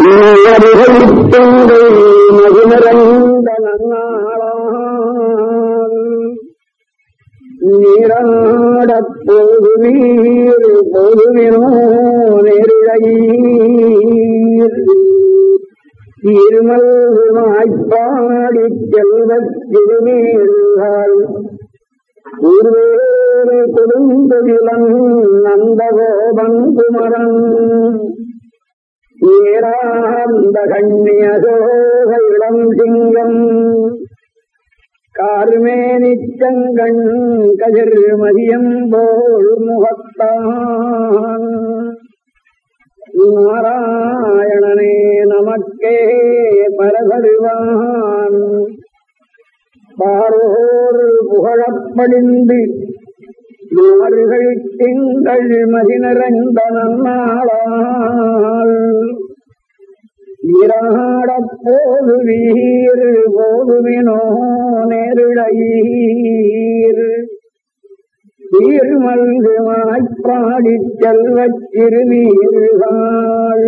நீரறிகளித்தங்கள் மகிமரந்த நீராடப் போதுவீர் போதுவினோ நெருழையீர் தீர்மல்வாய்ப்பாடிச் செல்வச் திருநீர்கள் ஊர்வேறு கொடுந்தொழிலன் நந்தகோபன் குமரன் ஏராந்த கண்ணியசோக இளம் சிங்கம் கார்மேனிச்சங்கண் கதிர் மதியம் போல் முகத்தான். நாராயணனே நமக்கே பரதருவான் பாரோர் புகழப்படிந்து மாறுகள் திங்கள் மதி நிறைந்த நன்னாளால் நீராடப் போது வீர் போதுவினோ நேருடையீர் சீர்மல்கு மாய்ப்பாடிச் செல்வச் சிறுநீர்கள்.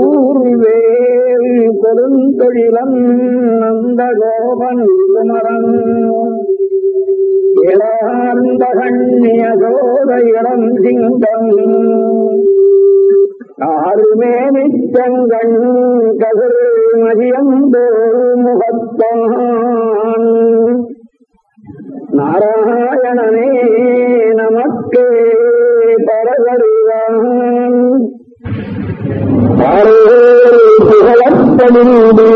ஊர்வேல் பெருந்தொழிலன் நந்த கோபன் குமரன். இளார்ந்த கண்ணிய சோத இளம் சிங்கம் ஆறுமேனிச்சங்கண் கதிர் மதியம்போர் முகத்தான். நாராயணனே நமக்கே பரவருவான் புகழப்படிந்து